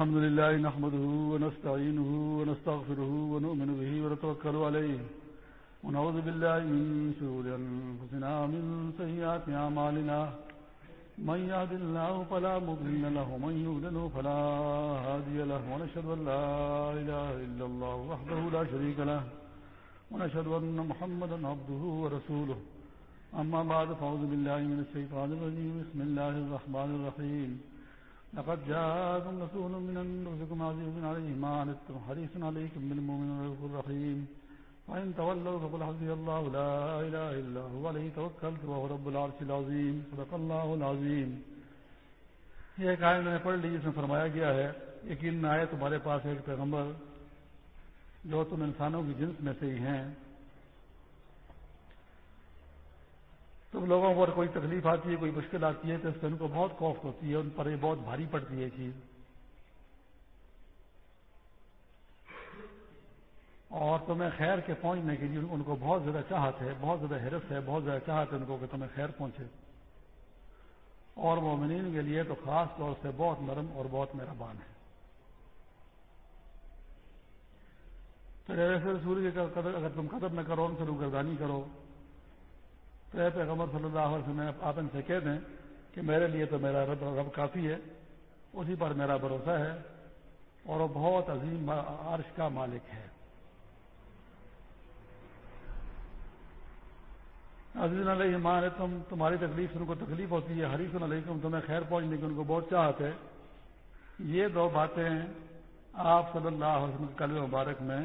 الحمد لله نحمده ونستعينه ونستغفره ونؤمن به ونتوكل عليه ونعوذ بالله من شرور أنفسنا ومن سيئات أعمالنا من يهد الله فلا مضل له ومن يضلل فلا هادي له ونشهد أن لا إله إلا الله وحده لا شريك له ونشهد أن محمدا عبده ورسوله أما بعد فأعوذ بالله من الشيطان الرجيم بسم الله الرحمن الرحيم لقد جاءكم رسول من أنفسكم عزيز عليه ما عنتم حريص عليكم بالمؤمن الرحيم. وإن تولوا فقل حسبي الله، لا إله إلا هو، عليه توكلت وهو رب العرش العظيم، صدق الله العظيم. یہ ایک آیت میں نے پڑھ لی، جس میں فرمایا گیا ہے، یقین آئے تمہارے پاس ایک پیغمبر جو تم انسانوں کی جنس میں سے ہی ہیں تم لوگوں پر کوئی تکلیف آتی ہے، کوئی مشکل آتی ہے، تو اس سے ان کو بہت خوف ہوتی ہے، ان پر یہ بہت بھاری پڑتی ہے چیز۔ اور تمہیں خیر کے پہنچنے کے لیے ان کو بہت زیادہ چاہت ہے، بہت زیادہ حیرت ہے، بہت زیادہ چاہت ہے ان کو کہ تمہیں خیر پہنچے۔ اور مومنین کے لیے تو خاص طور سے بہت نرم اور بہت مہربان ہے۔ تو ایسے سوریہ اگر تم قدر نہ کرو، ان سے روگردانی کرو۔ تو اے پیغمبر صلی اللہ علیہ وسلم آپ ان سے کہہ دیں کہ میرے لیے تو میرا رب رب کافی ہے، اسی پر میرا بھروسہ ہے اور وہ بہت عظیم عرش کا مالک ہے۔ عزیز علیہ مان تم، تمہاری تکلیف سے ان کو تکلیف ہوتی ہے حریف علیکم، تمہیں خیر پہنچنے کی ان کو بہت چاہت ہے۔ یہ دو باتیں آپ صلی اللہ علیہ وسلم کل مبارک میں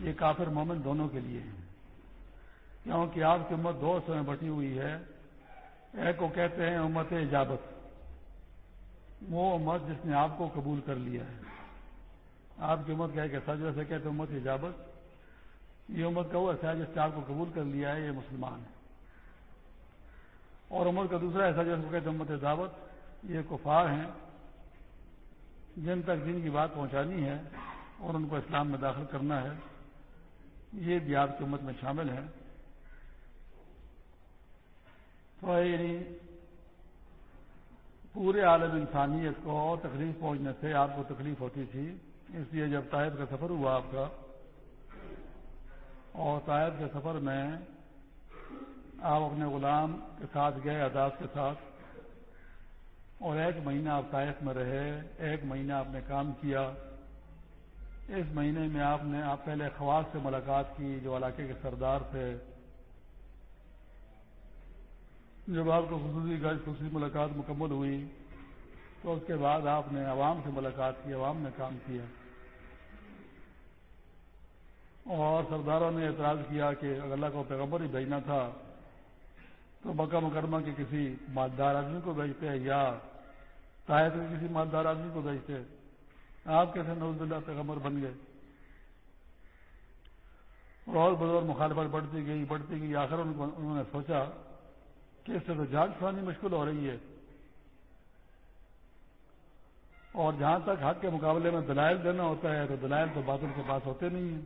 یہ کافر مومن دونوں کے لیے ہیں۔ کیونکہ آپ کی امت دو سو میں بٹی ہوئی ہے۔ ایک کو کہتے ہیں امت اجابت۔ وہ امت جس نے آپ کو قبول کر لیا ہے۔ آپ کی امت کا ایک ایسا جیسے کہتے ہیں امت اجابت۔ یہ امت کا وہ ایسا ہے جس نے آپ کو قبول کر لیا ہے، یہ مسلمان ہے۔ اور امت کا دوسرا ایسا جیسے کہتے ہیں امت دعوت یہ کفار ہیں۔ جن تک دین کی بات پہنچانی ہے اور ان کو اسلام میں داخل کرنا ہے، یہ بھی آپ کی امت میں شامل ہے تو یعنی پورے عالم انسانیت کو تکلیف پہنچنے سے آپ کو تکلیف ہوتی تھی۔ اس لیے جب طائب کا سفر ہوا آپ کا، اور طائب کے سفر میں آپ اپنے غلام کے ساتھ گئے اداس کے ساتھ، اور ایک مہینہ آپ طائف میں رہے، ایک مہینہ آپ نے کام کیا۔ اس مہینے میں آپ نے، آپ پہلے خواص سے ملاقات کی، جو علاقے کے سردار تھے۔ جب آپ کو خصوصی خصوصی ملاقات مکمل ہوئی، تو اس کے بعد آپ نے عوام سے ملاقات کی، عوام نے کام کیا۔ اور سرداروں نے اعتراض کیا کہ اگر اللہ کو پیغمبر ہی بھیجنا تھا، تو مکہ مکرمہ کے کسی مالدار آدمی کو بھیجتے یا طائف کے کسی مالدار آدمی کو بھیجتے۔ آپ کیسے نوز اللہ پیغمبر بن گئے؟ اور بدور مخالفت بڑھتی گئی بڑھتی گئی۔ آخر انہوں نے سوچا کہ اس سے تو جانچ چھوڑانی مشکل ہو رہی ہے۔ اور جہاں تک حق کے مقابلے میں دلائل دینا ہوتا ہے تو دلائل تو باطل کے پاس ہوتے نہیں ہیں۔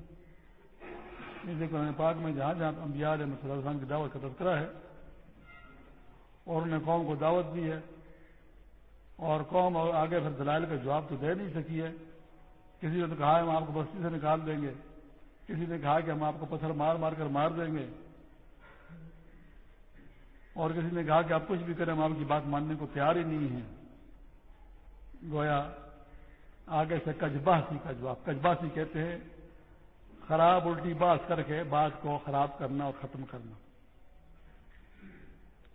قرآن پاک میں جہاں جہاں انبیاء علیہ صلی اللہ کی دعوت کا تذکرہ ہے اور انہیں قوم کو دعوت دی ہے اور قوم اور آگے پھر دلائل کا جواب تو دے نہیں سکی ہے۔ کسی نے تو کہا ہم آپ کو بستی سے نکال دیں گے، کسی نے کہا کہ ہم آپ کو پتھر مار مار کر مار دیں گے۔ اور کسی نے کہا کہ آپ کچھ بھی کریں، ہم آپ کی بات ماننے کو تیار ہی نہیں ہیں۔ گویا آگے سے کجباسی کا جواب کجباسی کہتے ہیں، خراب الٹی بات کر کے بات کو خراب کرنا اور ختم کرنا۔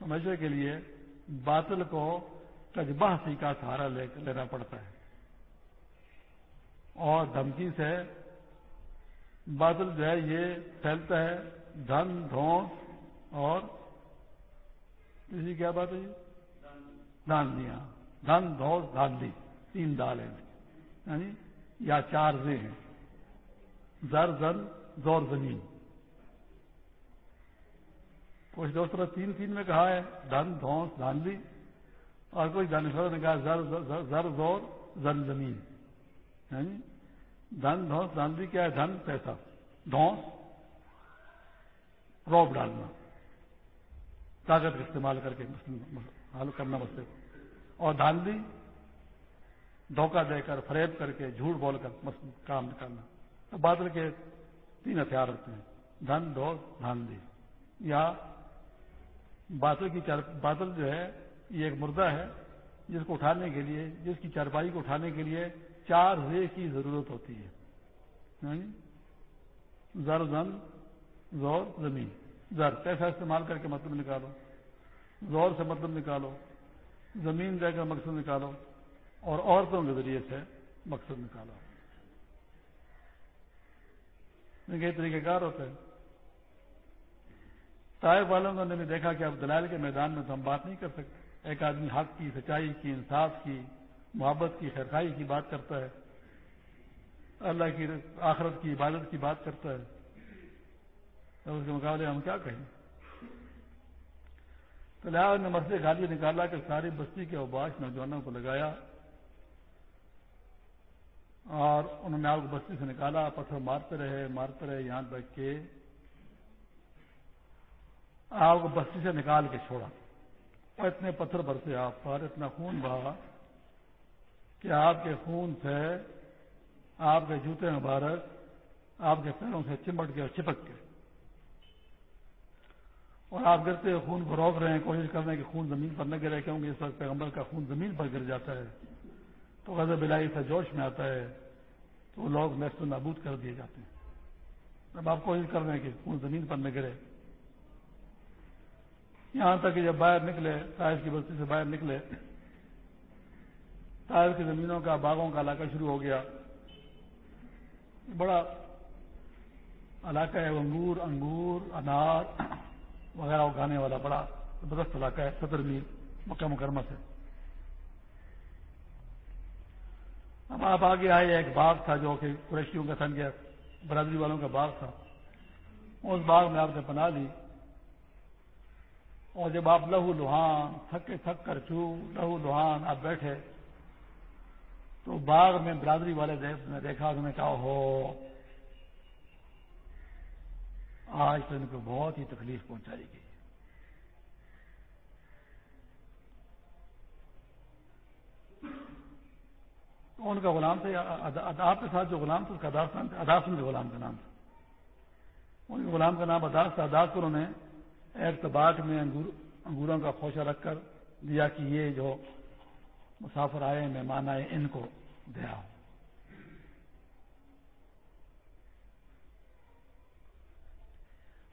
ہمیشہ کے لیے باطل کو کجباسی کا سہارا لینا پڑتا ہے۔ اور دھمکی سے باطل جو ہے، یہ پھیلتا ہے، دھن، دھونس اور اسی کیا بات ہے جی؟ دھاندیاں دھن، دھوس دھاندی تین دال ہیں. یعنی یا چار زے ہیں. زر زن زور، زمین. کچھ دوستوں نے تین تین میں کہا ہے، دھن دھونس دھاندلی. اور کچھ دانشوروں نے کہا زر زر زور زن زمین. یعنی دھن دھونس دھاندلی کیا ہے؟ دھن، پیسہ. دھونس روب ڈالنا. طاقت استعمال کر کے حل کرنا مسئلے کو اور دھاندلی دھوکہ دے کر، فریب کر کے، جھوٹ بول کر کام نکالنا۔ تو بادل کے تین ہتھیار ہوتے ہیں۔ دھن دھو دھاندی۔ یا بادل کی بادل جو ہے، یہ ایک مردہ ہے، جس کو اٹھانے کے لیے، جس کی چارپائی کو اٹھانے کے لیے چار رے کی ضرورت ہوتی ہے۔ یعنی زر زن زور، زمین۔ زر پیسہ استعمال کر کے مطلب نکالو؟ زور سے مطلب نکالو، زمین دے کر مقصد نکالو، اور عورتوں کے ذریعے سے مقصد نکالو۔ کئی طریقہ کار ہوتے ہیں طائب والوں نے بھی دیکھا کہ اب دلائل کے میدان میں تو ہم بات نہیں کر سکتے۔ ایک آدمی حق کی، سچائی کی، انصاف کی، محبت کی خیرخائی کی بات کرتا ہے۔ اللہ کی آخرت کی، عبادت کی بات کرتا ہے۔ اس کے مقابلے ہم کیا کہیں؟ تو لہٰذا نے مسئلے گالی نکالا کہ ساری بستی کے اباش نوجوانوں کو لگایا اور انہوں نے آپ کو بستی سے نکالا، پتھر مارتے رہے مارتے رہے، یہاں تک کہ آپ کو بستی سے نکال کے چھوڑا۔ اور اتنے پتھر برسے آپ پر، اتنا خون بہا کہ آپ کے خون سے، آپ کے جوتے مبارک، آپ کے پیروں سے چمٹ گئے اور چپک گئے۔ اور آپ گرتے ہوئے خون کو روک رہے ہیں کوشش کر رہے ہیں کہ خون زمین پر نہ گرے کیونکہ اس وقت پیغمبر کا خون زمین پر گر جاتا ہے۔ تو غزب بلائی سے جوش میں آتا ہے، تو وہ لوگ نیست نابود کر دیے جاتے ہیں۔ اب آپ کوشش کر رہے ہیں کہ خون زمین پر نہ گرے۔ یہاں تک کہ جب باہر نکلے تائز کی بستی سے باہر نکلے تائز کی زمینوں کا، باغوں کا علاقہ شروع ہو گیا۔ بڑا علاقہ ہے انگور انگور، انار۔ وغیرہ اگانے والا بڑا زبردست علاقہ ہے ستر میل مکہ مکرمہ سے۔ اب آپ آگے آئے، ایک باغ تھا جو کہ قریشیوں کا سن گیا برادری والوں کا باغ تھا۔ اس باغ میں آپ نے پناہ لی۔ اور جب آپ لہو لوہان تھک تھک کر چو لہو لوہان آپ بیٹھے، تو باغ میں برادری والے نے دیکھا انہوں نے کہا ہو آج تو ان کو بہت ہی تکلیف پہنچائی گئی۔ ان کا غلام تھا آپ کے ساتھ جو غلام تھا، اس کا اداس نام تھا اداسن کے غلام کا نام تھا۔ ان کے غلام کا نام اداس تھا اداس کو انہوں نے ایک تباٹ میں انگور انگوروں کا خوشہ رکھ کر دیا کہ یہ جو مسافر آئے، مہمان آئے، ان کو دیا۔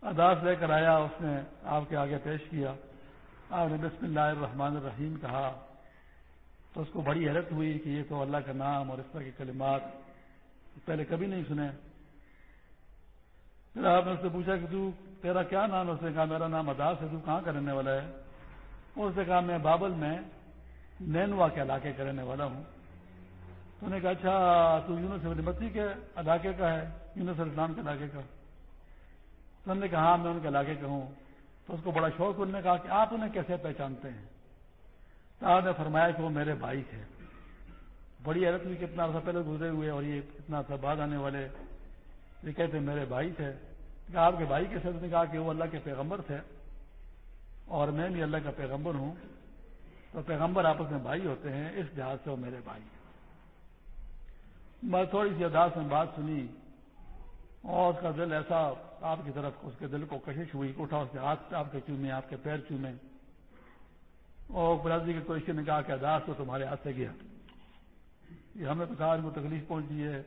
اداس لے کر آیا، اس نے آپ کے آگے پیش کیا۔ آپ نے بسم اللہ الرحمن الرحیم کہا۔ تو اس کو بڑی حیرت ہوئی کہ یہ تو اللہ کا نام اور اس طرح کے کلمات پہلے کبھی نہیں سنے۔ پھر آپ نے اس سے پوچھا کہ تو تیرا کیا نام ہے؟ اس نے کہا، میرا نام اداس ہے، تو کہاں کا رہنے والا ہے؟ اس نے کہا، میں بابل میں نینوا کے علاقے کا رہنے والا ہوں۔ تو نے کہا اچھا تو یونس نبتی کے علاقے کا ہے، یونس اسلام کے علاقے کا۔ تو انہوں نے کہا ہاں میں ان کے علاقے کا ہوں. تو اس کو بڑا شوق انہوں نے کہا کہ آپ انہیں کیسے پہچانتے ہیں؟ تو آپ نے فرمایا کہ وہ میرے بھائی تھے۔ بڑی حیرت ہوئی کتنا عرصہ پہلے گزرے ہوئے اور یہ کتنا عرصہ بعد آنے والے، یہ کہتے میرے بھائی تھے۔ کہ آپ کے بھائی کیسے نے کہا کہ وہ اللہ کے پیغمبر تھے اور میں بھی اللہ کا پیغمبر ہوں۔ تو پیغمبر آپس میں بھائی ہوتے ہیں، اس لحاظ سے وہ میرے بھائی میں تھوڑی سی اداس میں بات سنی۔ اور اس کا دل ایسا آپ کی طرف اس کے دل کو کشش ہوئی اٹھا اس کے ہاتھ آپ کے چومے آپ کے پیر چومے اور برادری کے کوئی نے کہا کہ اداس تو تمہارے ہاتھ سے گیا۔ یہ ہمیں تو کو تکلیف پہنچی ہے۔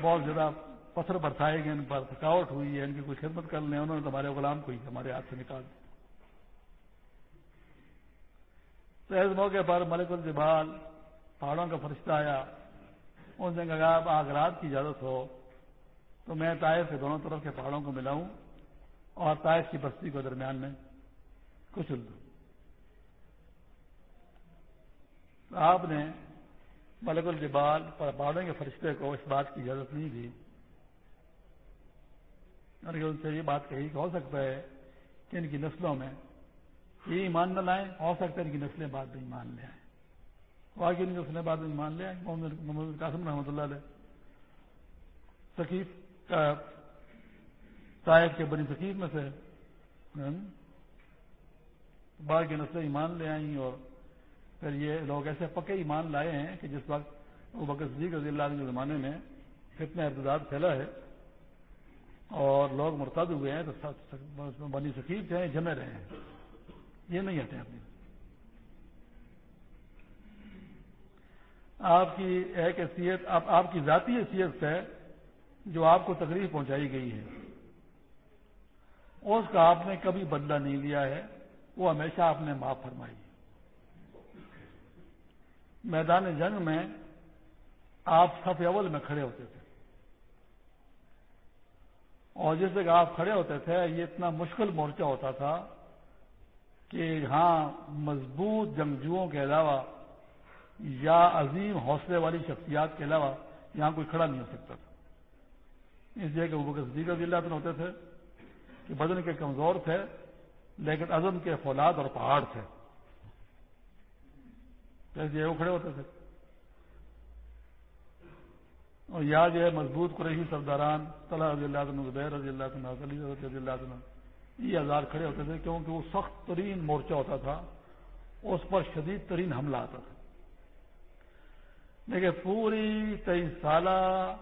بہت زیادہ پتھر برسائے گئے، ان پر تھکاوٹ ہوئی ہے، ان کی کوئی خدمت کر لیں۔ انہوں نے تمہارے غلام کو ہی ہمارے ہاتھ سے نکال دیا۔ تو اس موقع پر ملک الجبال پہاڑوں کا فرشتہ آیا۔ اس نے کہا آپ رات کی اجازت ہو تو میں تائف کے دونوں طرف کے پہاڑوں کو ملاؤں اور تائف کی بستی کو درمیان میں کچل دوں. آپ نے ملک الجبال پر پہاڑوں کے فرشتے کو اس بات کی اجازت نہیں دی۔ اور ان سے یہ بات کہی کہ ہو سکتا ہے کہ ان کی نسلوں میں یہ ایمان نہ لائیں، ہو سکتا ہے ان کی نسلیں بعد میں ایمان لے آئیں۔ واقعی ان کی نسلیں بعد میں ایمان لے آئیں محمد قاسم رحمۃ اللہ علیہ۔ سکیف کا صاحب کے بنی سکیف میں سے بعد کی نسلیں ایمان لے آئیں اور پھر یہ لوگ ایسے پکے ایمان لائے ہیں کہ جس وقت وہ بکر صدیق رضی اللہ عنہ کے زمانے میں کتنا ارتداد پھیلا ہے اور لوگ مرتد ہوئے ہیں تو بنی سکیب تھے جمے رہے ہیں۔ یہ نہیں ہٹے اپنی۔ آپ کی ایک حیثیت آپ کی ذاتی حیثیت ہے جو آپ کو تکلیف پہنچائی گئی ہے، اس کا آپ نے کبھی بدلہ نہیں لیا ہے، وہ ہمیشہ آپ نے معاف فرمائی میدان جنگ میں آپ سب اول میں کھڑے ہوتے تھے۔ اور جس جگہ آپ کھڑے ہوتے تھے، یہ اتنا مشکل مورچہ ہوتا تھا کہ یہاں مضبوط جنگجوؤں کے علاوہ یا عظیم حوصلے والی شخصیات کے علاوہ یہاں کوئی کھڑا نہیں ہو سکتا تھا۔ اس جگہ وہ صدیق رضی اللہ ہوتے تھے کہ بدن کے کمزور تھے، لیکن عزم کے فولاد اور پہاڑ تھے۔ جیسے وہ کھڑے ہوتے تھے۔ اور یا جو ہے مضبوط قریشی سرداران طلح رضی اللہ عنہ، زبیر رضی اللہ عنہ رضی اللہ عنہ، یہ ہزار کھڑے ہوتے تھے کیونکہ وہ سخت ترین مورچہ ہوتا تھا، اس پر شدید ترین حملہ آتا تھا۔ لیکن پوری تیئیس سالہ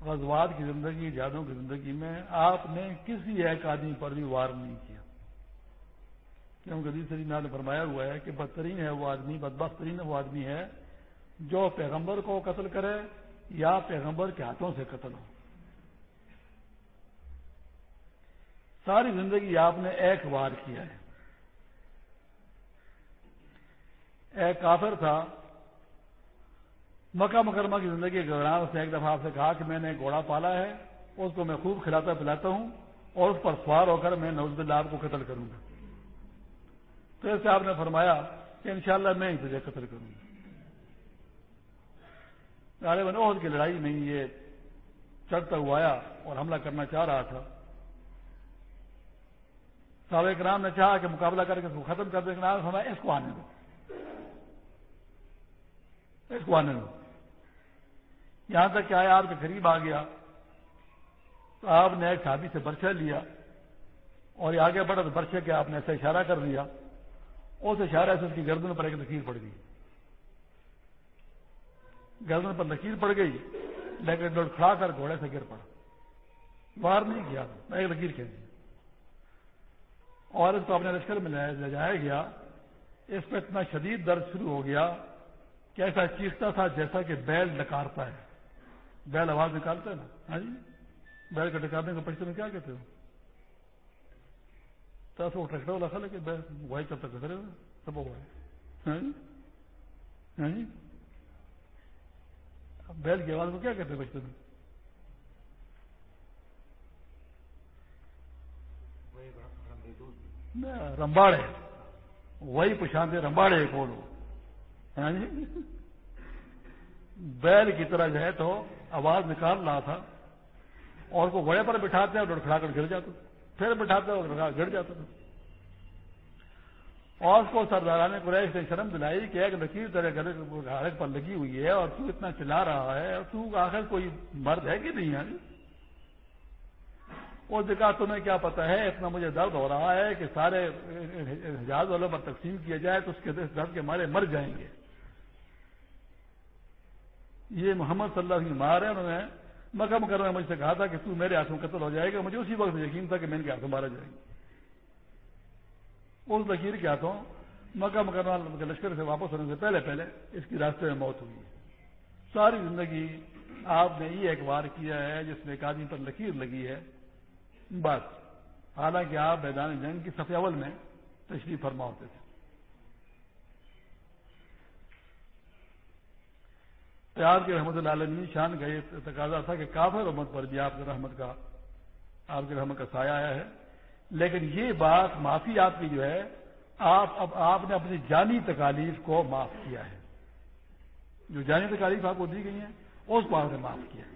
غزوات کی زندگی، جادوں کی زندگی میں آپ نے کسی ایک آدمی پر بھی وار نہیں کیا۔ کیونکہ جدید سری نے فرمایا ہوا ہے کہ بدترین ہے وہ آدمی بدبخت ترین وہ آدمی ہے جو پیغمبر کو قتل کرے یا پیغمبر کے ہاتھوں سے قتل ہو۔ ساری زندگی آپ نے ایک وار کیا ہے۔ ایک کافر تھا مکہ مکرمہ کی زندگی کے دوران اس نے ایک دفعہ آپ سے کہا کہ میں نے گھوڑا پالا ہے، اس کو میں خوب کھلاتا پلاتا ہوں اور اس پر سوار ہو کر میں نوز اللہ آپ کو قتل کروں گا۔ تو ایسے آپ نے فرمایا کہ انشاءاللہ میں ہی تجھے قتل کروں گا۔ عہد کی لڑائی میں یہ چڑھتا ہوا آیا اور حملہ کرنا چاہ رہا تھا۔ صحابہ کرام نے چاہا کہ مقابلہ کر کے اس کو ختم کر دیں ہمیں اس کو آنے دو۔ اس کو آنے دو۔ یہاں تک کہ آیا آپ کے قریب آ گیا تو آپ نے ایک شادی سے برچہ لیا اور یہ آگے بڑھا تو برچے کے آپ نے ایسا اشارہ کر دیا اس اشارہ سے اس کی گردن پر ایک لکیر پڑ گئی۔ گردن پر لکیر پڑ گئی، لیکن ڈوڑ کھڑا کر گھوڑے سے گر پڑا۔ باہر نہیں کیا ایک لکیر کھینچی اور اس کو اپنے لشکر میں لے جایا گیا۔ اس پہ اتنا شدید درد شروع ہو گیا کہ ایسا چیختا تھا جیسا کہ بیل ڈکارتا ہے۔ بیل آواز نکالتا ہے نا؟ ہاں جی۔ بیل کا ڈکارنے کا پچھلے میں کیا کہتے ہو؟ تو وہ ٹریکٹر والا خل ہے کہ وہی کب تک کرے سب وہ ہاں جی؟ ہاں جی؟ بیل کی آواز کو کیا کہتے ہیں بچپن میں؟ رمباڑے۔ وہی پچھاندے رمباڑے کھولو ہاں جی۔ بیل کی طرح جو ہے تو آواز نکال رہا تھا اور کو گوڑے پر بٹھاتے ہیں اور کر گر جاتا پھر بٹھاتے اور گر جاتا تھا۔ اور اس کو سرداران قریش نے شرم دلائی کہ ایک لکیر طرح گلے پر لگی ہوئی ہے اور تو اتنا چلا رہا ہے اور تو آخر کوئی مرد ہے کہ نہیں ہے؟ اس جگہ تمہیں کیا پتا ہے، اتنا مجھے درد ہو رہا ہے کہ سارے حجاز والوں پر تقسیم کیا جائے تو اس کے درد کے مارے مر جائیں گے۔ یہ محمد صلی اللہ علیہ وسلم مار ہے انہوں نے مکہ مکرمہ مجھ سے کہا تھا کہ تو میرے ہاتھوں قتل ہو جائے گا، مجھے اسی وقت یقین تھا کہ میں ان کے ہاتھوں مارا جائے گا اس لکیر کے ہاتھوں مکہ مکرمہ کے لشکر سے واپس ہونے سے پہلے پہلے اس کی راستے میں موت ہوئی۔ ساری زندگی آپ نے یہ ایک کیا ہے، جس میں ایک آدمی پر لکیر لگی ہے۔ بس، حالانکہ آپ میدان جنگ کی سفید اول میں تشریف فرما ہوتے تھے۔ تو آپ کے رحمت اللہ علیہ شان کا یہ تقاضا تھا کہ کافر رحمت پر بھی آپ کے رحمت کا آپ کے رحمت کا سایہ آیا ہے۔ لیکن یہ بات معافی آپ کی جو ہے، آپ اب آپ نے اپنی جانی تکالیف کو معاف کیا ہے۔ جو جانی تکالیف آپ کو دی گئی ہیں، اس کو آپ نے معاف کیا ہے۔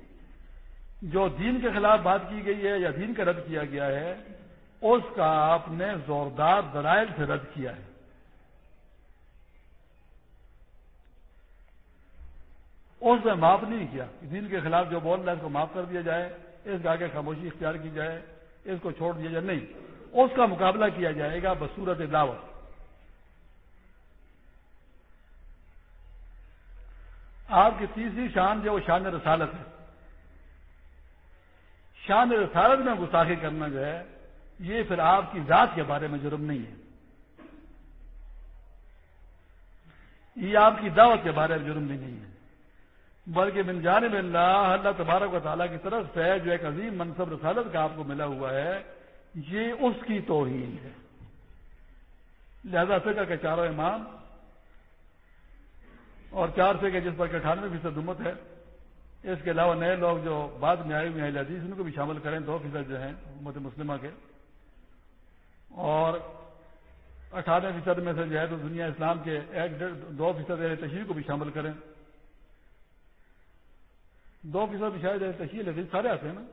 جو دین کے خلاف بات کی گئی ہے یا دین کا رد کیا گیا ہے، اس کا آپ نے زوردار دلائل سے رد کیا ہے۔ اس میں معاف نہیں کیا دین کے خلاف جو بول رہا ہے اس کو معاف کر دیا جائے، اس کا آگے خاموشی اختیار کی جائے، اس کو چھوڑ دیا جائے، نہیں۔ اس کا مقابلہ کیا جائے گا بصورت دعوت۔ آپ کی تیسری شان جو وہ شان رسالت ہے۔ شان رسالت میں گستاخی کرنا جو ہے، یہ پھر آپ کی ذات کے بارے میں جرم نہیں ہے۔ یہ آپ کی دعوت کے بارے میں جرم بھی نہیں ہے۔ بلکہ بن جانب اللہ اللہ تبارک و تعالیٰ کی طرف سے جو ایک عظیم منصب رسالت کا آپ کو ملا ہوا ہے، یہ اس کی توہین ہے۔ لہذا فکر کے چاروں امام اور چار سے جس پر کہ اٹھانوے فیصد امت ہے، اس کے علاوہ نئے لوگ جو بعد میں آئے ہوئے ہیں حدیث، ان کو بھی شامل کریں، دو فیصد جو ہیں امت مسلمہ کے۔ اور اٹھانوے فیصد میں سے جو ہے تو دنیا اسلام کے ایک دو فیصد تشریح کو بھی شامل کریں۔ دو فیصد شاید تشہیر حدیث سارے آتے ہیں نا۔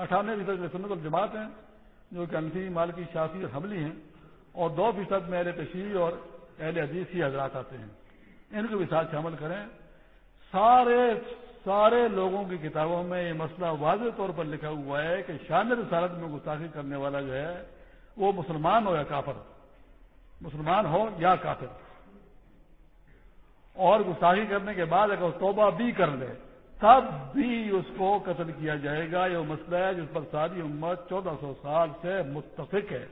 اٹھانوے فیصد سنت الجماعت ہیں، جو کہ انفی مال کی شافی اور حملی ہیں، اور دو فیصد میں اہل تشریح اور اہل حدیث ہی حضرات آتے ہیں۔ ان کو بھی ساتھ شامل کریں۔ سارے سارے لوگوں کی کتابوں میں یہ مسئلہ واضح طور پر لکھا ہوا ہے کہ شان رسالت میں گستاخی کرنے والا جو ہے، وہ مسلمان ہو یا کافر؟ مسلمان ہو یا کافر؟ اور گستاخی کرنے کے بعد اگر توبہ بھی کر لے تب بھی اس کو قتل کیا جائے گا۔ یہ مسئلہ ہے جس پر ساری امت چودہ سو سال سے متفق ہے۔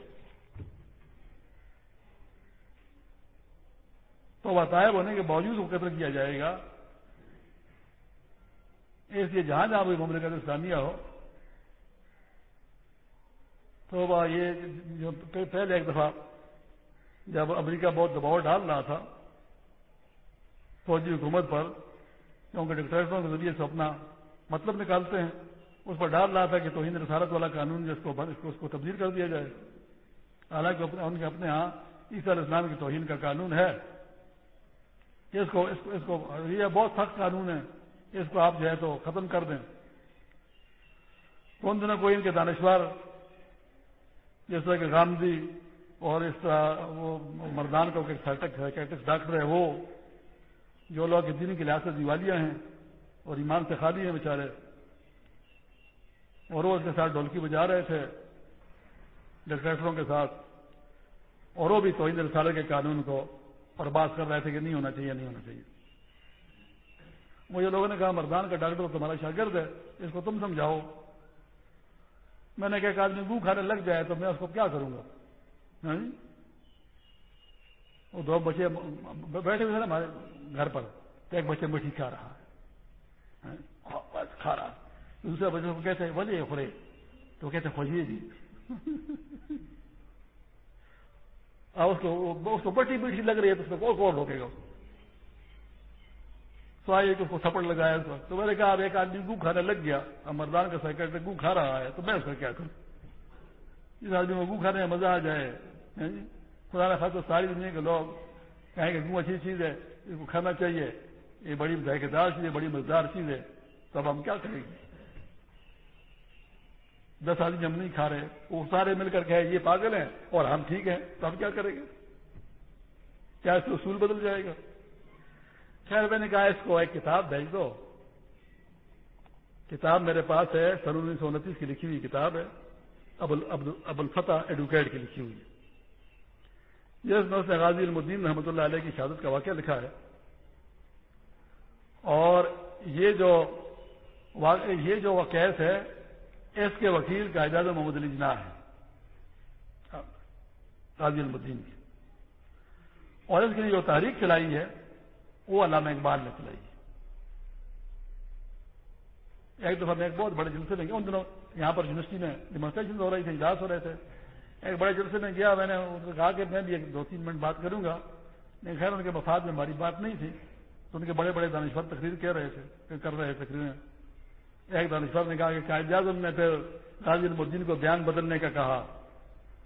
تو بتائے ہونے کے باوجود وہ قتل کیا جائے گا، اس لیے جہاں جہاں بھی مملکت اسلامیہ ہو، تو یہ جو پہلے ایک دفعہ جب امریکہ بہت دباؤ ڈال رہا تھا، فوجی حکومت پر کیونکہ ڈکٹریٹوں کے ذریعے سے اپنا مطلب نکالتے ہیں، اس پر ڈال رہا تھا کہ توہین رسالت والا قانون جس کو اس کو تبدیل کر دیا جائے۔ حالانکہ ان کے اپنے ہاں عیسی علیہ السلام کی توہین کا قانون ہے۔ کہ اس کو اس کو یہ بہت سخت قانون ہے۔ اس کو آپ جو ہے تو ختم کر دیں۔ کون دنوں کوئی ان کے دانشور، جس طرح کہ گاندھی اور اس طرح وہ مردان کا ڈاکٹر ہے وہ جو لوگ دین کی ریاست دیوالیاں ہیں اور ایمان سے خالی ہیں بیچارے۔ اور وہ اس کے ساتھ ڈھولکی بجا رہے تھے ڈکٹیٹروں کے ساتھ۔ اور وہ بھی توہین رسالے کے قانون کو پرباز کر رہے تھے کہ نہیں ہونا چاہیے، نہیں ہونا چاہیے۔ مجھے لوگوں نے کہا، مردان کا ڈاکٹر تمہارا شاگرد ہے، اس کو تم سمجھاؤ۔ میں نے کہا کہ آدمی گو کھانے لگ جائے تو میں اس کو کیا کروں گا؟ ہاں جی؟ وہ دو بچے بیٹھے ہوئے تھے نا ہمارے گھر پر، تو ایک بچے میٹھی کھا رہا ہے۔ ہاں، کھا رہا۔ دوسرے بچے کو کہتے وجہ خورے؟ تو کہتے خوشی جی۔ اس کو اس کو بٹی میٹھی لگ رہی ہے، تو اس کو کون روکے گا۔ تو آئیے کہ اس کو تھپڑ لگایا۔ اس تو میں نے کہا، اب ایک آدمی گو کھانے لگ گیا۔ اب مردان کا سیکرٹری گو کھا رہا ہے، تو میں اس کا کیا کروں؟ جس آدمی کو گو کھانے میں مزہ آ جائے ہاں جی؟ خدا نہ تو ساری دنیا کے لوگ کہیں کہ گو اچھی چیز ہے، اس کو کھانا چاہیے، یہ بڑی ذائقےدار چیز ہے، بڑی مزدار چیز ہے، تو اب ہم کیا کریں گے؟ دس آدمی ہم نہیں کھا رہے، وہ سارے مل کر کہے یہ پاگل ہیں اور ہم ٹھیک ہیں، تو ہم کیا کریں گے؟ کیا اس اصول بدل جائے گا؟ خیر، میں نے کہا اس کو ایک کتاب بھیج دو۔ کتاب میرے پاس ہے، سن انیس سو انتیس کی لکھی ہوئی کتاب ہے ابو الفتح ایڈوکیٹ کی لکھی ہوئی ہے۔ جس میں اس نے غازی المدین رحمۃ اللہ علیہ کی شہادت کا واقعہ لکھا ہے۔ اور یہ جو یہ جو کیس ہے اس کے وکیل کا اعجاز محمد علی جناح ہے غازی المدین کی اور اس کے لیے جو تحریک چلائی ہے، وہ علامہ اقبال نے چلائی ہے۔ ایک دفعہ میں ایک بہت بڑے جلسے میں گیا، ان دنوں یہاں پر یونیورسٹی میں ڈیمانسٹریشن ہو رہی تھی اجلاس ہو رہے تھے۔ ایک بڑے جلسے میں گیا، میں نے کہا کہ میں بھی ایک دو تین منٹ بات کروں گا۔ لیکن خیر، ان کے مفاد میں ہماری بات نہیں تھی۔ تو ان کے بڑے بڑے دانشور تقریر کہہ رہے تھے کر رہے تقریریں ایک دانشور نے کہا کہ قائد اعظم نے پھر غازی المدین کو بیان بدلنے کا کہا۔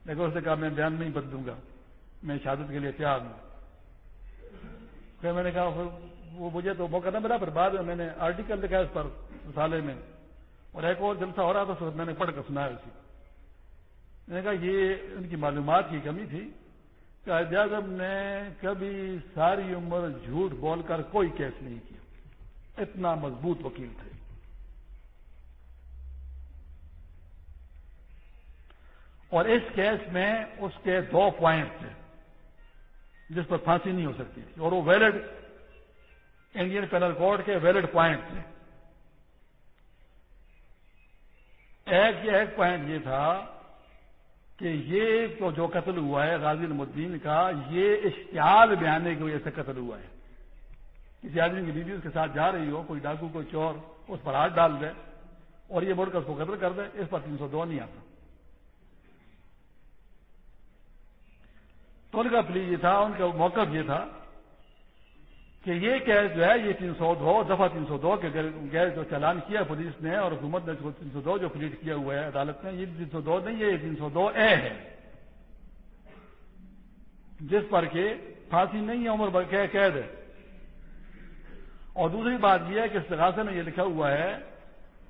لیکن اس نے کہا، میں بیان نہیں بدلوں گا، میں شہادت کے لیے تیار ہوں۔ پھر میں نے کہا وہ مجھے تو موقع نہ ملا، پھر بعد میں میں نے آرٹیکل لکھا اس پر مسالے میں۔ اور ایک اور جلسہ ہو رہا تھا میں نے پڑھ کر سنایا اسی۔ میں نے کہا یہ ان کی معلومات کی کمی تھی کہ اعظم نے کبھی ساری عمر جھوٹ بول کر کوئی کیس نہیں کیا۔ اتنا مضبوط وکیل تھے۔ اور اس کیس میں اس کے دو پوائنٹ تھے، جس پر پھانسی نہیں ہو سکتی تھی۔ اور وہ ویلڈ انڈین پینل کوڈ کے ویلڈ پوائنٹ تھے۔ ایک ایک پوائنٹ یہ تھا کہ یہ تو جو قتل ہوا ہے غازی المدین کا، یہ اشتعال بیانے کی وجہ سے قتل ہوا ہے۔ کسی آدمی کی بیوی اس کے ساتھ جا رہی ہو، کوئی ڈاکو، کوئی چور، اس پر ہاتھ ڈال دے اور یہ مڑ کر اس کو قتل کر دے، اس پر تین سو دو نہیں آتا۔ تو ان کا پلی یہ تھا، ان کا موقف یہ تھا کہ یہ کیس جو ہے، یہ تین سو دو، دفعہ تین سو دو کے گیس جو چالان کیا پولیس نے اور حکومت نے تین سو دو جو پلیٹ کیا ہوا ہے عدالت میں، یہ تین سو دو نہیں ہے، یہ تین سو دو اے ہے۔ جس پر کہ پھانسی نہیں ہے، عمر قید ہے۔ اور دوسری بات یہ ہے کہ استغاثے میں یہ لکھا ہوا ہے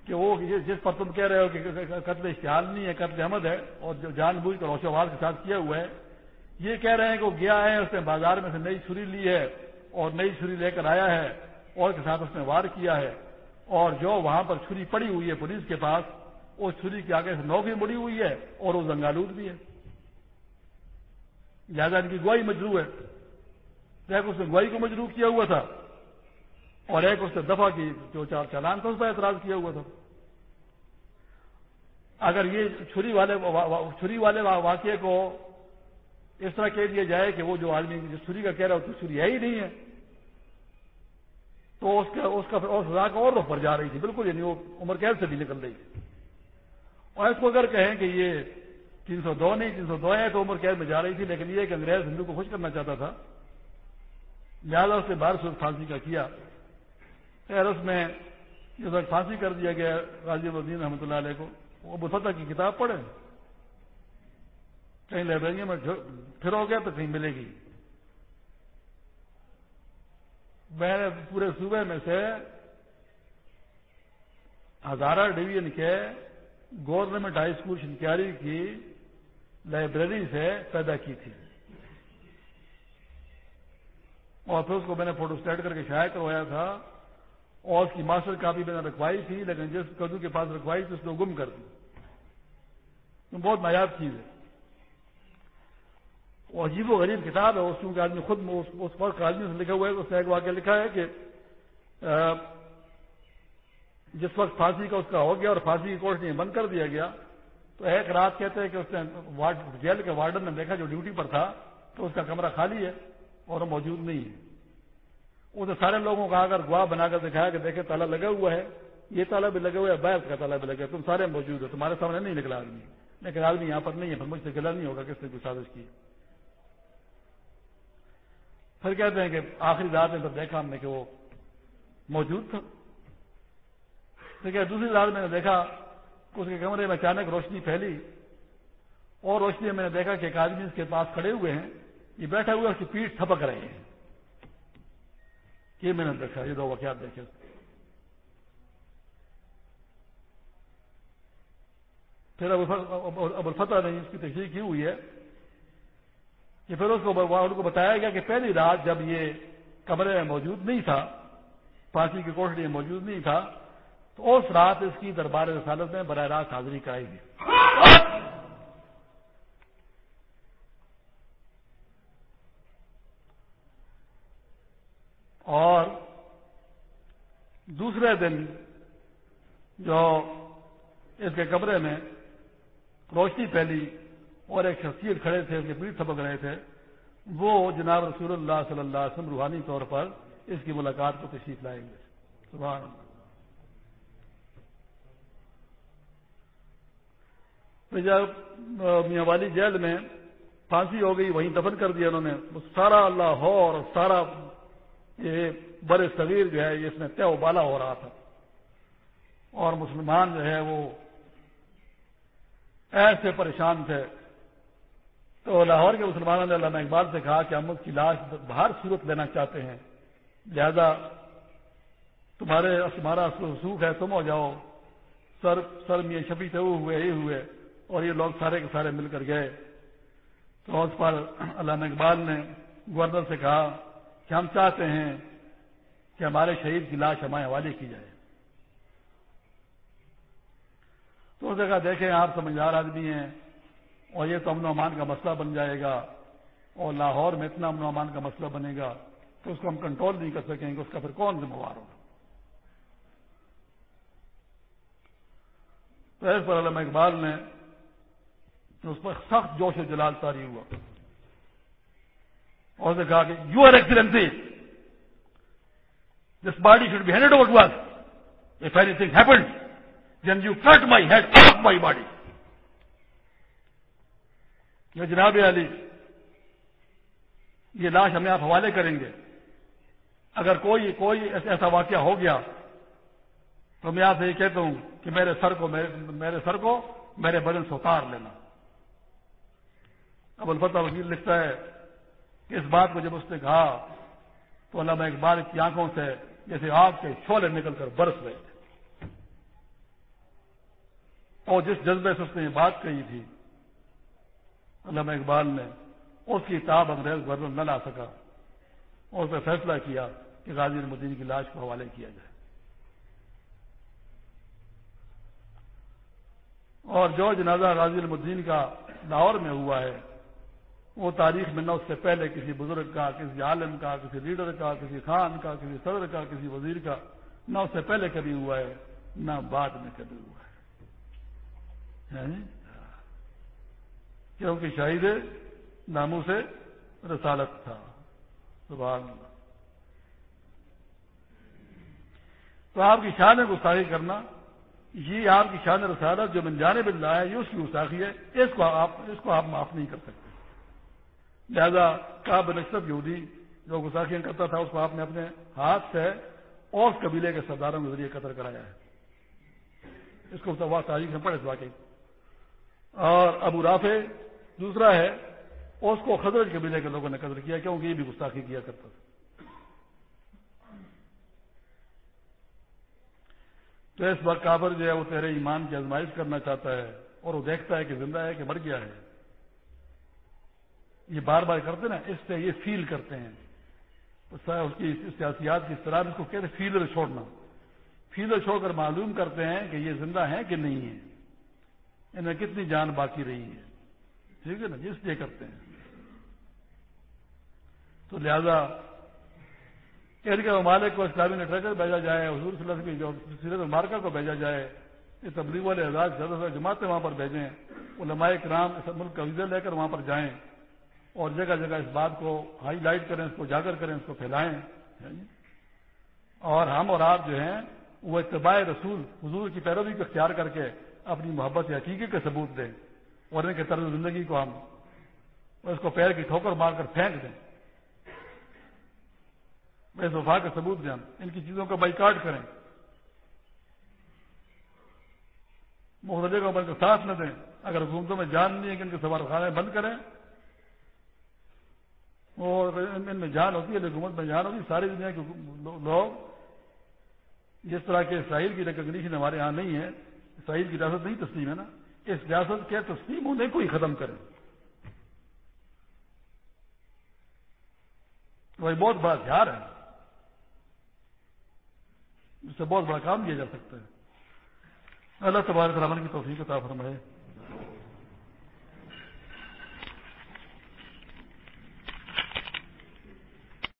کہ وہ جس پر تم کہہ رہے ہو کہ قتل اشتہار نہیں ہے، قتل احمد ہے، اور جو جان بوجھ کر روشوار کے ساتھ کیا ہوا ہے، یہ کہہ رہے ہیں کہ وہ گیا ہے، اس نے بازار میں سے نئی چھری لی ہے۔ اور نئی چھری لے کر آیا ہے اور کے ساتھ اس نے وار کیا ہے اور جو وہاں پر چھری پڑی ہوئی ہے پولیس کے پاس، اس چھری کے آگے سے نوکری مڑی ہوئی ہے اور وہ زنگالود بھی ہے۔ لہٰذا ان کی گواہی مجرو ہے۔ ایک اس نے گواہی کو مجرو کیا ہوا تھا اور ایک اس نے دفعہ کی جو چار چالان تھا، اس پر اعتراض کیا ہوا تھا۔ اگر یہ چھری والے چھری والے واقعے کو اس طرح کہہ دیا جائے کہ وہ جو آدمی جس چھری کا کہہ رہا ہے تو چھری ہے ہی نہیں ہے۔ تو اس کا اس کا اور سزا کا اور رخ پر جا رہی تھی۔ بالکل یعنی وہ عمر قید سے بھی نکل رہی تھی۔ اور اس کو اگر کہیں کہ یہ تین سو دو نہیں، تین سو دو ہے تو عمر قید میں جا رہی تھی، لیکن یہ کہ انگریز ہندو کو خوش کرنا چاہتا تھا۔ لہٰذا اس نے بار پھانسی کا کیا۔ خیر، اس میں جس وقت پھانسی کر دیا گیا، غازی الدین رحمۃ اللہ علیہ کو۔ وہ بفتہ کی کتاب پڑھے کہیں لائبریری میں پھر ہو گیا تو کہیں ملے گی۔ میں نے پورے صوبے میں سے ہزارہ ڈویژن کے گورنمنٹ ہائی اسکول شنکیاری کی لائبریری سے پیدا کی تھی۔ اور پھر اس کو میں نے فوٹو اسٹیٹ کر کے شائع کروایا تھا۔ اور اس کی ماسٹر کاپی میں نے رکھوائی تھی، لیکن جس کدو کے پاس رکھوائی تھی، اس کو گم کر دی بہت نایاب چیز ہے۔ وہ عجیب و غریب کتاب ہے، اس کے آدمی خود اس وقت آدمی سے لکھا ہوا ہے، اس نے ایک واقعہ لکھا ہے کہ جس وقت پھانسی کا اس کا ہو گیا اور پھانسی کی کوٹ نے بند کر دیا گیا، تو ایک رات کہتے ہیں کہ اس نے جیل کے وارڈن نے دیکھا جو ڈیوٹی پر تھا، تو اس کا کمرہ خالی ہے اور وہ موجود نہیں ہے۔ اس نے سارے لوگوں کا اگر گواہ بنا کر دکھایا کہ دیکھے تالا لگا ہوا ہے، یہ تالا بھی لگا ہوا ہے بیس کا تالا بھی لگا تم سارے موجود ہو، تمہارے سامنے نہیں نکلا آدمی۔ لیکن آدمی یہاں پر نہیں ہے پھر مجھ سے گلا نہیں ہوگا، کس نے کوئی سازش کی؟ پھر کہتے ہیں کہ آخری رات میں جب دیکھا ہم نے کہ وہ موجود تھا۔ کہ دوسری رات میں نے دیکھا اس کے کمرے میں اچانک روشنی پھیلی اور روشنی میں نے دیکھا کہ ایک آدمی اس کے پاس کھڑے ہوئے ہیں، یہ بیٹھا ہوا اس کی پیٹ تھپک رہے ہیں یہ میں نے دیکھا، یہ دو واقعات دیکھے۔ پھر اب الفتح نے اس کی تشریح کی ہوئی ہے۔ کہ پھر اس کو ان کو بتایا گیا کہ پہلی رات جب یہ کمرے میں موجود نہیں تھا، پھانسی کی کوٹڑی میں موجود نہیں تھا، تو اس رات اس کی دربار رسالت میں براہ راست حاضری کرائی گئی۔ اور دوسرے دن جو اس کے کمرے میں روشنی پھیلی اور ایک شخصیت کھڑے تھے اس کے پیٹ تھپک رہے تھے۔ وہ جناب رسول اللہ صلی اللہ علیہ وسلم روحانی طور پر اس کی ملاقات کو تشریف لائیں گے۔ سبحان جب میاں والی جیل میں پھانسی ہو گئی، وہیں دفن کر دیا انہوں نے۔ سارا اللہ اور سارا یہ بر صغیر جو ہے اس میں طے و بالا ہو رہا تھا۔ اور مسلمان جو ہے، وہ ایسے پریشان تھے۔ تو لاہور کے مسلمانوں نے علامہ اقبال سے کہا کہ ہم اس کی لاش باہر صورت لینا چاہتے ہیں۔ لہذا تمہارے تمہارا سوکھ ہے، تم ہو جاؤ۔ سر سر میں شفی سے وہ ہوئے، یہ ہوئے۔ اور یہ لوگ سارے کے سارے مل کر گئے۔ تو اس پر علامہ اقبال نے گورنر سے کہا کہ ہم چاہتے ہیں کہ ہمارے شہید کی لاش ہمارے حوالے کی جائے۔ تو اس جگہ دیکھیں، آپ سمجھدار آدمی ہیں۔ اور یہ تو امن و امان کا مسئلہ بن جائے گا اور لاہور میں اتنا امن و امان کا مسئلہ بنے گا تو اس کو ہم کنٹرول نہیں کر سکیں گے، اس کا پھر کون ذمہ وار ہوگا؟ تو اس پر علامہ اقبال نے اس پر سخت جوش و جلال تاری ہوا اور نے کہا کہ you are Excellency this body should be hand over to us if any thing happened then you cut my head off my body یہ جناب علی، یہ لاش ہمیں آپ حوالے کریں گے۔ اگر کوئی کوئی ایسا واقعہ ہو گیا، تو میں آپ سے یہ کہتا ہوں کہ میرے سر کو، میرے سر کو میرے بدن سے اتار لینا۔ اب الفتہ وکیل لکھتا ہے کہ اس بات کو جب اس نے کہا، تو علامہ اقبال کی آنکھوں سے جیسے آگ کے چھولے نکل کر برس گئے۔ تھے اور جس جذبے سے اس نے یہ بات کہی تھی علامہ اقبال نے اس کی تاب انگریز گورنر نہ لا سکا اور اس نے فیصلہ کیا کہ غازی المدین کی لاش کو حوالے کیا جائے۔ اور جو جنازہ غازی المدین کا لاہور میں ہوا ہے، وہ تاریخ میں نہ اس سے پہلے کسی بزرگ کا، کسی عالم کا، کسی لیڈر کا، کسی خان کا، کسی صدر کا، کسی وزیر کا نہ اس سے پہلے کبھی ہوا ہے، نہ بعد میں کبھی ہوا ہے۔ یعنی کیونکہ شاہد ناموں سے رسالت تھا سبحان اللہ تو آپ کی شان گستاخی کرنا، یہ آپ کی شان رسالت جو من جانے بل رہا ہے، یہ اس کی گستاخی ہے، اس کو آپ اس کو آپ معاف نہیں کر سکتے۔ لہذا کا بنسبت یہودی جو گستاخیاں کرتا تھا، اس کو آپ نے اپنے ہاتھ سے اور قبیلے کے سرداروں کے ذریعے قتل کرایا ہے۔ اس کو تاریخ میں پڑے اس واقعی اور ابو رافع دوسرا ہے، اس کو خدرت قبیلے کے لوگوں نے قدر کیا، کیونکہ یہ بھی گستاخی کیا کرتا تھا۔ تو اس وقت کابر جو ہے، وہ تیرے ایمان کی آزمائش کرنا چاہتا ہے اور وہ دیکھتا ہے کہ زندہ ہے کہ مر گیا ہے۔ یہ بار بار کرتے نا، اس سے یہ فیل کرتے ہیں۔ اس کی سیاسیات کی اس طرح اس کو کہتے ہیں فیلر چھوڑنا۔ فیلر چھوڑ کر معلوم کرتے ہیں کہ یہ زندہ ہے کہ نہیں ہے انہیں کتنی جان باقی رہی ہے۔ ٹھیک ہے نا جی؟ جس لیے کرتے ہیں۔ تو لہذا ان کے ممالک کو اسلامی لٹریچر بھیجا جائے، حضور صلی اللہ علیہ وسلم کی جو مارکا کو بھیجا جائے، یہ تبلیغ والے اعزاز زیادہ سے جماعتیں وہاں پر بھیجیں، علماء کرام اس ملک کا ویزا لے کر وہاں پر جائیں اور جگہ جگہ اس بات کو ہائی لائٹ کریں، اس کو اجاگر کریں، اس کو پھیلائیں۔ اور ہم اور آپ جو ہیں، وہ اتباع رسول، حضور کی پیروی کو اختیار کر کے اپنی محبت یا حقیقی کے ثبوت دیں۔ اور ان کے طرز زندگی کو ہم اس کو پیر کی ٹھوکر مار کر پھینک دیں۔ اس وفا کا ثبوت دیں ان کی چیزوں کا بائیکاٹ کریں۔ مختلف کو بن کے ساتھ نہ دیں۔ اگر حکومتوں میں جان نہیں ہے کہ ان کے سوار خانے بند کریں، اور ان میں جان ہوتی ہے حکومت میں جان ہوتی ہے۔ ساری دنیا کے لوگ جس طرح کے اسرائیل کی ریکگنیشن ہمارے یہاں نہیں ہے، اسرائیل کی ریاست نہیں تسلیم ہے نا۔ اس ریاست کے تسلیم ہونے کو ہی ختم کریں۔ وہ بہت بڑا ہتھیار ہے۔ اس سے بہت بڑا کام کیا جا سکتا ہے۔ اللہ تبارک رحمان کی توفیق عطا فرمائے۔